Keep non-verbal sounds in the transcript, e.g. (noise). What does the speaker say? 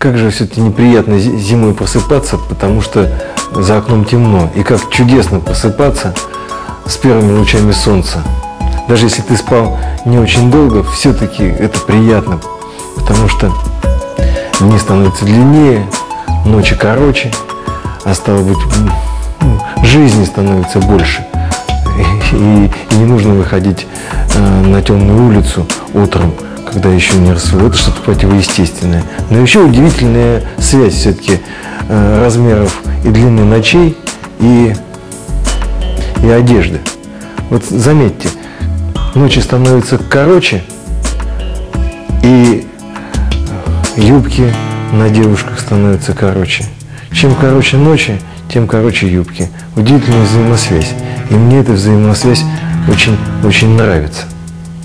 как же все-таки неприятно зи- зимой просыпаться, потому что за окном темно. И как чудесно просыпаться с первыми лучами солнца. Даже если ты спал не очень долго, все-таки это приятно, потому что дни становятся длиннее, ночи короче, а стало быть, м, жизни становится больше. (laughs) И, и не нужно выходить э, на темную улицу утром, когда еще не рассвело. Это что-то противоестественное. Но еще удивительная связь все-таки э, размеров и длины ночей и, и одежды. Вот заметьте, ночи становятся короче, и юбки на девушках становятся короче. Чем короче ночи, тем короче юбки. Удивительная взаимосвязь. И мне эта взаимосвязь очень, очень нравится.